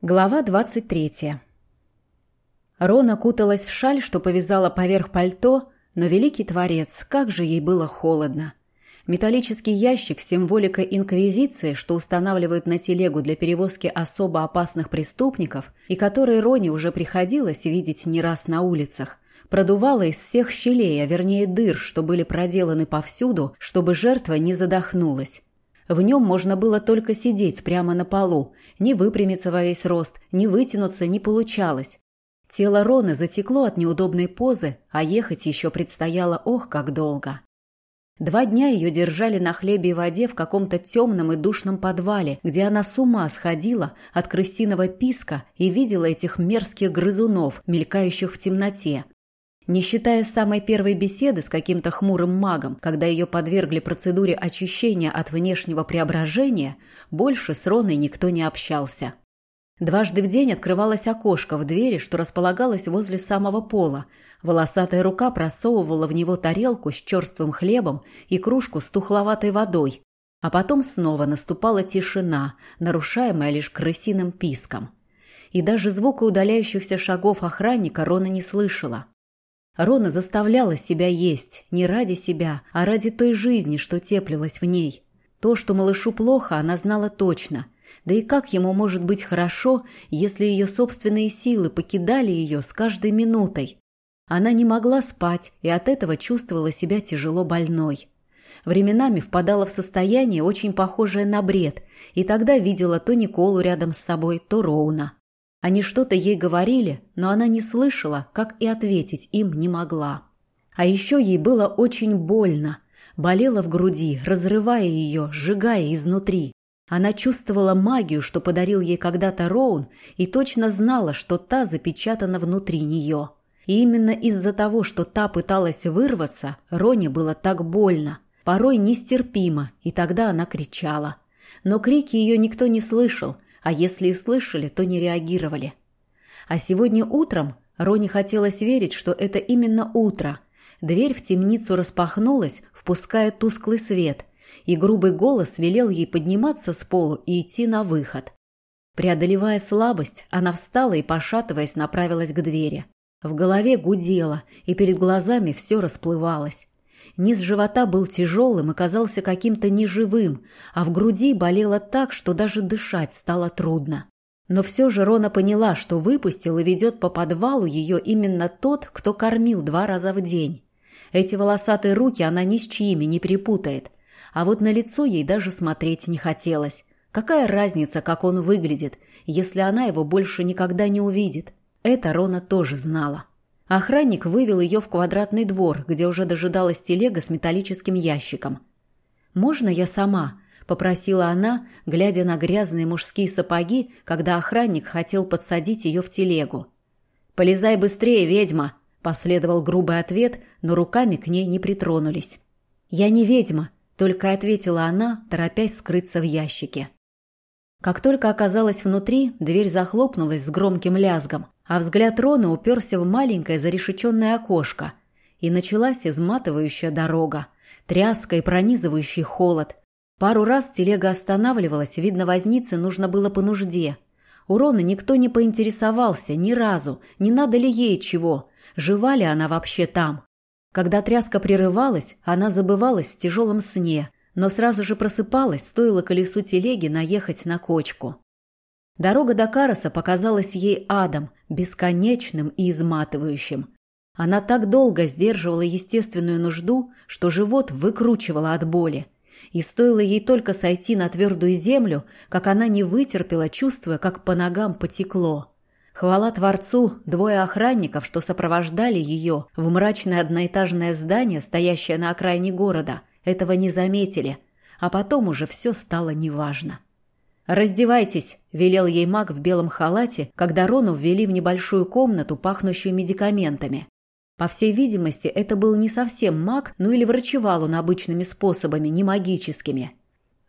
Глава 23. Рона куталась в шаль, что повязала поверх пальто, но великий творец, как же ей было холодно. Металлический ящик с символикой инквизиции, что устанавливают на телегу для перевозки особо опасных преступников и который Роне уже приходилось видеть не раз на улицах, продувало из всех щелей, а вернее дыр, что были проделаны повсюду, чтобы жертва не задохнулась. В нем можно было только сидеть прямо на полу, не выпрямиться во весь рост, не вытянуться не получалось. Тело Роны затекло от неудобной позы, а ехать еще предстояло ох, как долго. Два дня ее держали на хлебе и воде в каком-то темном и душном подвале, где она с ума сходила от крысиного писка и видела этих мерзких грызунов, мелькающих в темноте, не считая самой первой беседы с каким-то хмурым магом, когда ее подвергли процедуре очищения от внешнего преображения, больше с Роной никто не общался. Дважды в день открывалось окошко в двери, что располагалось возле самого пола. Волосатая рука просовывала в него тарелку с черствым хлебом и кружку с тухловатой водой. А потом снова наступала тишина, нарушаемая лишь крысиным писком. И даже звука удаляющихся шагов охранника Рона не слышала. Рона заставляла себя есть не ради себя, а ради той жизни, что теплилась в ней. То, что малышу плохо, она знала точно. Да и как ему может быть хорошо, если ее собственные силы покидали ее с каждой минутой? Она не могла спать и от этого чувствовала себя тяжело больной. Временами впадала в состояние, очень похожее на бред, и тогда видела то Николу рядом с собой, то Роуна. Они что-то ей говорили, но она не слышала, как и ответить им не могла. А еще ей было очень больно. Болело в груди, разрывая ее, сжигая изнутри. Она чувствовала магию, что подарил ей когда-то Роун, и точно знала, что та запечатана внутри нее. И именно из-за того, что та пыталась вырваться, Роне было так больно. Порой нестерпимо, и тогда она кричала. Но крики ее никто не слышал – а если и слышали, то не реагировали. А сегодня утром Роне хотелось верить, что это именно утро. Дверь в темницу распахнулась, впуская тусклый свет, и грубый голос велел ей подниматься с полу и идти на выход. Преодолевая слабость, она встала и, пошатываясь, направилась к двери. В голове гудело, и перед глазами все расплывалось. Низ живота был тяжелым и казался каким-то неживым, а в груди болело так, что даже дышать стало трудно. Но все же Рона поняла, что выпустил и ведет по подвалу ее именно тот, кто кормил два раза в день. Эти волосатые руки она ни с чьими не перепутает. А вот на лицо ей даже смотреть не хотелось. Какая разница, как он выглядит, если она его больше никогда не увидит? Это Рона тоже знала. Охранник вывел ее в квадратный двор, где уже дожидалась телега с металлическим ящиком. «Можно я сама?» – попросила она, глядя на грязные мужские сапоги, когда охранник хотел подсадить ее в телегу. «Полезай быстрее, ведьма!» – последовал грубый ответ, но руками к ней не притронулись. «Я не ведьма», – только ответила она, торопясь скрыться в ящике. Как только оказалась внутри, дверь захлопнулась с громким лязгом, а взгляд Рона уперся в маленькое зарешеченное окошко, и началась изматывающая дорога, тряска и пронизывающий холод. Пару раз телега останавливалась, видно, вознице нужно было по нужде. У Рона никто не поинтересовался ни разу, не надо ли ей чего, жива ли она вообще там. Когда тряска прерывалась, она забывалась в тяжелом сне – но сразу же просыпалась, стоило колесу телеги наехать на кочку. Дорога до Караса показалась ей адом, бесконечным и изматывающим. Она так долго сдерживала естественную нужду, что живот выкручивала от боли. И стоило ей только сойти на твердую землю, как она не вытерпела, чувствуя, как по ногам потекло. Хвала Творцу, двое охранников, что сопровождали ее в мрачное одноэтажное здание, стоящее на окраине города, этого не заметили, а потом уже все стало неважно. «Раздевайтесь», – велел ей маг в белом халате, когда Рону ввели в небольшую комнату, пахнущую медикаментами. По всей видимости, это был не совсем маг, ну или врачевал он обычными способами, не магическими.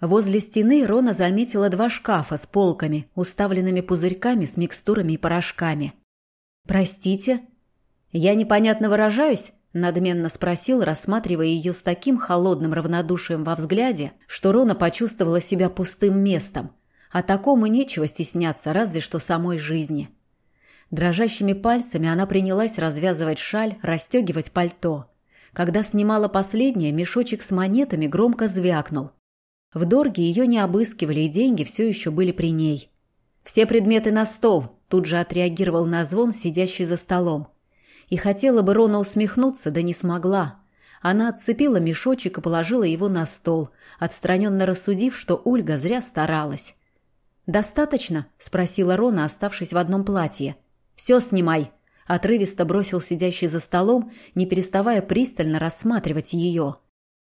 Возле стены Рона заметила два шкафа с полками, уставленными пузырьками с микстурами и порошками. «Простите?» «Я непонятно выражаюсь?» Надменно спросил, рассматривая ее с таким холодным равнодушием во взгляде, что Рона почувствовала себя пустым местом. А такому нечего стесняться, разве что самой жизни. Дрожащими пальцами она принялась развязывать шаль, расстегивать пальто. Когда снимала последнее, мешочек с монетами громко звякнул. В Дорге ее не обыскивали, и деньги все еще были при ней. «Все предметы на стол!» – тут же отреагировал на звон, сидящий за столом. И хотела бы Рона усмехнуться, да не смогла. Она отцепила мешочек и положила его на стол, отстраненно рассудив, что Ольга зря старалась. «Достаточно?» – спросила Рона, оставшись в одном платье. «Все снимай!» – отрывисто бросил сидящий за столом, не переставая пристально рассматривать ее.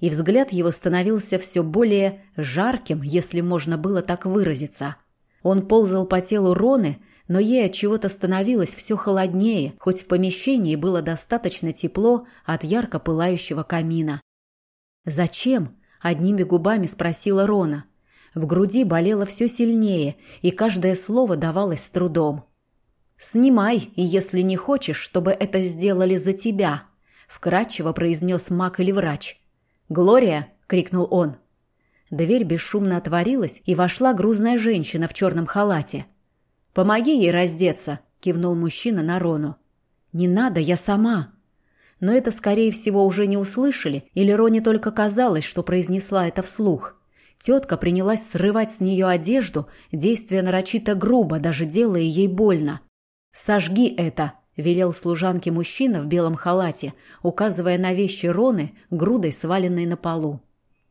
И взгляд его становился все более жарким, если можно было так выразиться. Он ползал по телу Роны, но ей от чего-то становилось все холоднее, хоть в помещении было достаточно тепло от ярко пылающего камина. «Зачем?» – одними губами спросила Рона. В груди болело все сильнее, и каждое слово давалось с трудом. «Снимай, если не хочешь, чтобы это сделали за тебя», — вкратчиво произнес маг или врач. «Глория!» — крикнул он. Дверь бесшумно отворилась, и вошла грузная женщина в черном халате. «Помоги ей раздеться», — кивнул мужчина на Рону. «Не надо, я сама». Но это, скорее всего, уже не услышали, или Роне только казалось, что произнесла это вслух. Тетка принялась срывать с нее одежду, действия нарочито грубо, даже делая ей больно. «Сожги это!» – велел служанке мужчина в белом халате, указывая на вещи Роны, грудой сваленной на полу.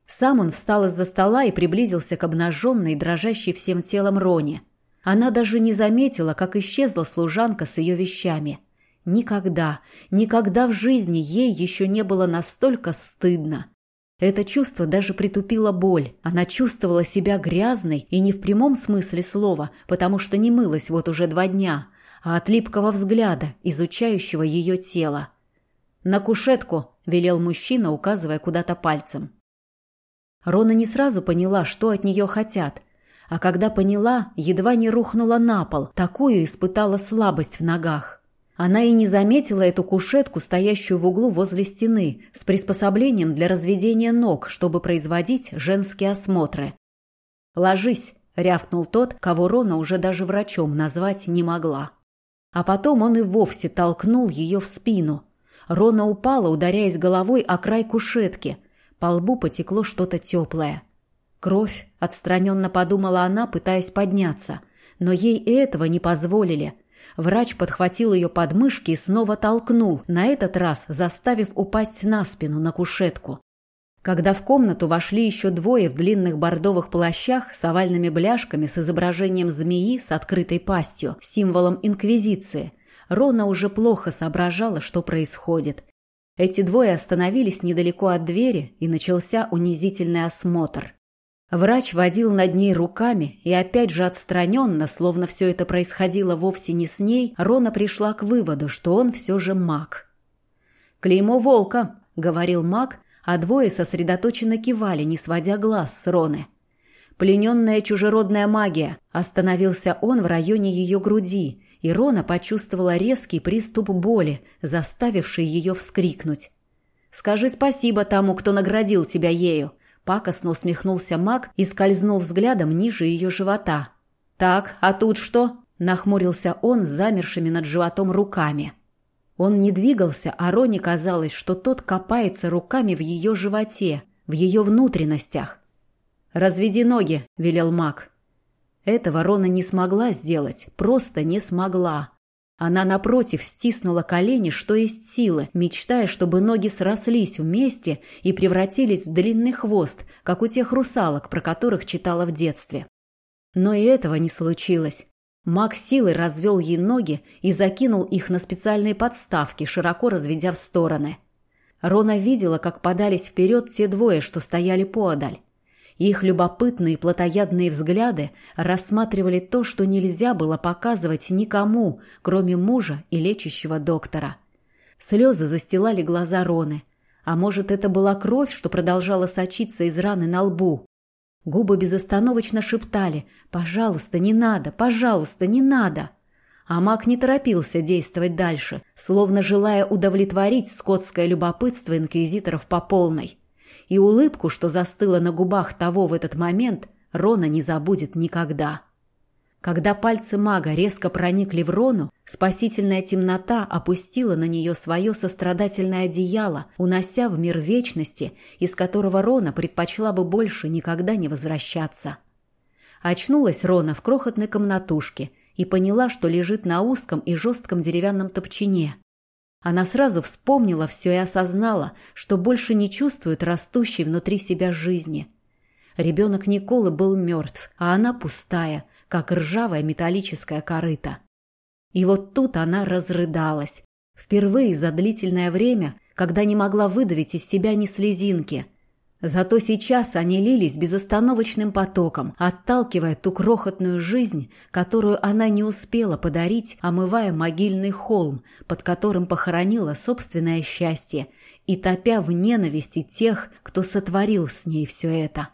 Сам он встал из-за стола и приблизился к обнаженной, дрожащей всем телом Роне. Она даже не заметила, как исчезла служанка с ее вещами. Никогда, никогда в жизни ей еще не было настолько стыдно. Это чувство даже притупило боль. Она чувствовала себя грязной и не в прямом смысле слова, потому что не мылась вот уже два дня – а от липкого взгляда, изучающего ее тело. «На кушетку!» – велел мужчина, указывая куда-то пальцем. Рона не сразу поняла, что от нее хотят, а когда поняла, едва не рухнула на пол, такую испытала слабость в ногах. Она и не заметила эту кушетку, стоящую в углу возле стены, с приспособлением для разведения ног, чтобы производить женские осмотры. «Ложись!» – рявкнул тот, кого Рона уже даже врачом назвать не могла. А потом он и вовсе толкнул ее в спину. Рона упала, ударяясь головой о край кушетки. По лбу потекло что-то теплое. Кровь, отстраненно подумала она, пытаясь подняться. Но ей и этого не позволили. Врач подхватил ее подмышки и снова толкнул, на этот раз заставив упасть на спину, на кушетку. Когда в комнату вошли еще двое в длинных бордовых плащах с овальными бляшками с изображением змеи с открытой пастью, символом инквизиции, Рона уже плохо соображала, что происходит. Эти двое остановились недалеко от двери, и начался унизительный осмотр. Врач водил над ней руками, и опять же отстраненно, словно все это происходило вовсе не с ней, Рона пришла к выводу, что он все же маг. «Клеймо волка», — говорил маг, а двое сосредоточенно кивали, не сводя глаз с Роны. «Плененная чужеродная магия!» Остановился он в районе ее груди, и Рона почувствовала резкий приступ боли, заставивший ее вскрикнуть. «Скажи спасибо тому, кто наградил тебя ею!» Пакостно усмехнулся маг и скользнул взглядом ниже ее живота. «Так, а тут что?» – нахмурился он с замершими над животом руками. Он не двигался, а Роне казалось, что тот копается руками в ее животе, в ее внутренностях. «Разведи ноги», — велел маг. Этого Рона не смогла сделать, просто не смогла. Она, напротив, стиснула колени, что есть силы, мечтая, чтобы ноги срослись вместе и превратились в длинный хвост, как у тех русалок, про которых читала в детстве. Но и этого не случилось. Маг силой развел ей ноги и закинул их на специальные подставки, широко разведя в стороны. Рона видела, как подались вперед те двое, что стояли поодаль. Их любопытные плотоядные взгляды рассматривали то, что нельзя было показывать никому, кроме мужа и лечащего доктора. Слезы застилали глаза Роны. А может, это была кровь, что продолжала сочиться из раны на лбу? Губы безостановочно шептали «Пожалуйста, не надо! Пожалуйста, не надо!» А маг не торопился действовать дальше, словно желая удовлетворить скотское любопытство инквизиторов по полной. И улыбку, что застыла на губах того в этот момент, Рона не забудет никогда. Когда пальцы мага резко проникли в Рону, спасительная темнота опустила на нее свое сострадательное одеяло, унося в мир вечности, из которого Рона предпочла бы больше никогда не возвращаться. Очнулась Рона в крохотной комнатушке и поняла, что лежит на узком и жестком деревянном топчине. Она сразу вспомнила все и осознала, что больше не чувствует растущей внутри себя жизни. Ребенок Николы был мертв, а она пустая, как ржавая металлическая корыта. И вот тут она разрыдалась. Впервые за длительное время, когда не могла выдавить из себя ни слезинки. Зато сейчас они лились безостановочным потоком, отталкивая ту крохотную жизнь, которую она не успела подарить, омывая могильный холм, под которым похоронила собственное счастье, и топя в ненависти тех, кто сотворил с ней все это.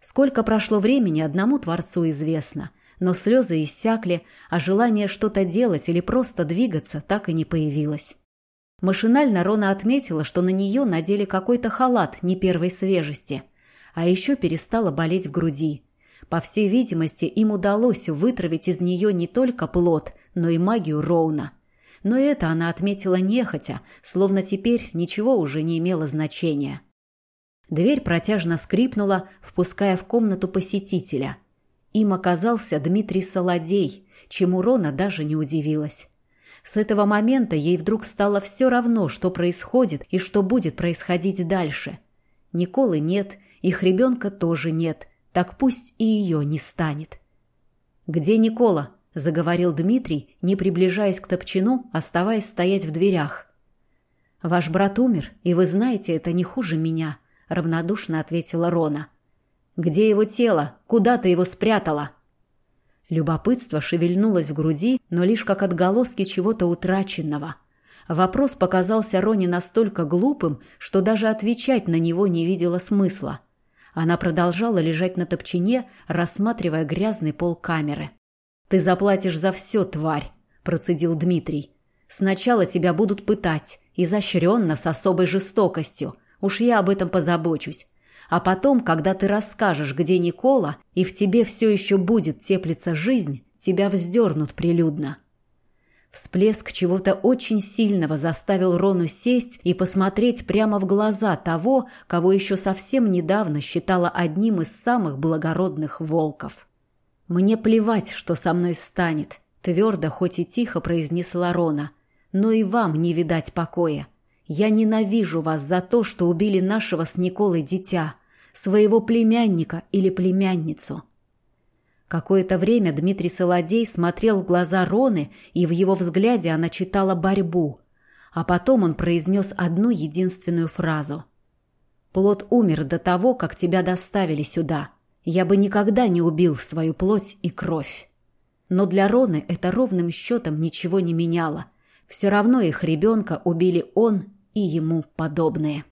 Сколько прошло времени, одному Творцу известно. Но слезы иссякли, а желание что-то делать или просто двигаться так и не появилось. Машинально Рона отметила, что на нее надели какой-то халат не первой свежести. А еще перестала болеть в груди. По всей видимости, им удалось вытравить из нее не только плод, но и магию Роуна. Но это она отметила нехотя, словно теперь ничего уже не имело значения. Дверь протяжно скрипнула, впуская в комнату посетителя. Им оказался Дмитрий Солодей, чему Рона даже не удивилась. С этого момента ей вдруг стало все равно, что происходит и что будет происходить дальше. Николы нет, их ребенка тоже нет, так пусть и ее не станет. «Где Никола?» – заговорил Дмитрий, не приближаясь к топчину, оставаясь стоять в дверях. «Ваш брат умер, и вы знаете, это не хуже меня», равнодушно ответила Рона. Где его тело? Куда ты его спрятала? Любопытство шевельнулось в груди, но лишь как отголоски чего-то утраченного. Вопрос показался Роне настолько глупым, что даже отвечать на него не видела смысла. Она продолжала лежать на топчине, рассматривая грязный пол камеры. «Ты заплатишь за все, тварь!» – процедил Дмитрий. «Сначала тебя будут пытать, изощренно, с особой жестокостью, Уж я об этом позабочусь. А потом, когда ты расскажешь, где Никола, и в тебе все еще будет теплиться жизнь, тебя вздернут прилюдно. Всплеск чего-то очень сильного заставил Рону сесть и посмотреть прямо в глаза того, кого еще совсем недавно считала одним из самых благородных волков. «Мне плевать, что со мной станет», — твердо, хоть и тихо произнесла Рона. «Но и вам не видать покоя. Я ненавижу вас за то, что убили нашего с Николой дитя, своего племянника или племянницу. Какое-то время Дмитрий Солодей смотрел в глаза Роны, и в его взгляде она читала борьбу. А потом он произнес одну единственную фразу. «Плод умер до того, как тебя доставили сюда. Я бы никогда не убил свою плоть и кровь». Но для Роны это ровным счетом ничего не меняло. Все равно их ребенка убили он и ему подобные.